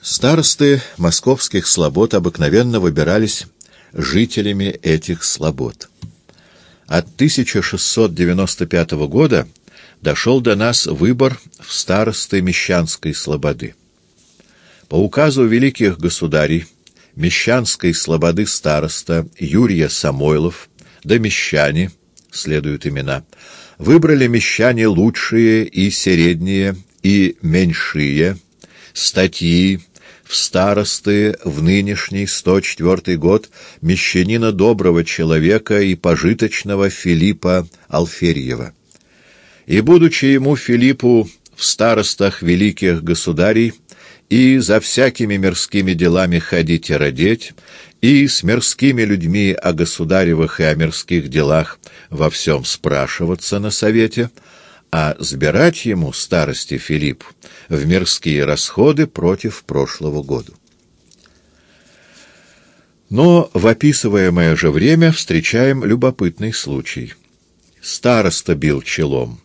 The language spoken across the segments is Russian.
Старосты московских слобод обыкновенно выбирались жителями этих слобод. От 1695 года дошел до нас выбор в старосты Мещанской слободы. По указу великих государей Мещанской слободы староста Юрия Самойлов да Мещане, следуют имена, выбрали мещане лучшие и средние и меньшие статьи в старосты в нынешний 104 год мещанина доброго человека и пожиточного Филиппа Алферьева. И, будучи ему Филиппу в старостах великих государей, и за всякими мирскими делами ходить и родить, и с мирскими людьми о государевых и о мирских делах во всем спрашиваться на совете, а сбирать ему старости Филипп в мирские расходы против прошлого года. Но в описываемое же время встречаем любопытный случай. Староста бил челом,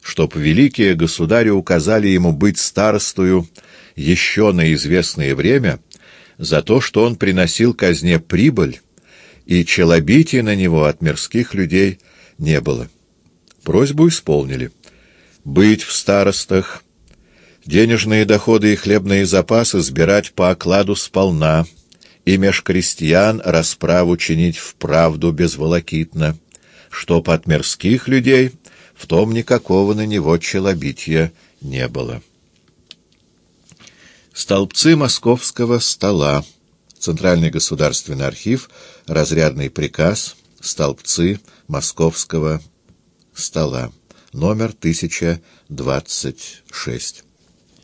чтоб великие государи указали ему быть старостою еще на известное время за то, что он приносил казне прибыль, и челобития на него от мирских людей не было. Просьбу исполнили. Быть в старостах, денежные доходы и хлебные запасы сбирать по окладу сполна, и меж крестьян расправу чинить вправду безволокитно, чтоб от мирских людей в том никакого на него челобития не было. Столбцы московского стола. Центральный государственный архив. Разрядный приказ. Столбцы московского стола. Номер 1026.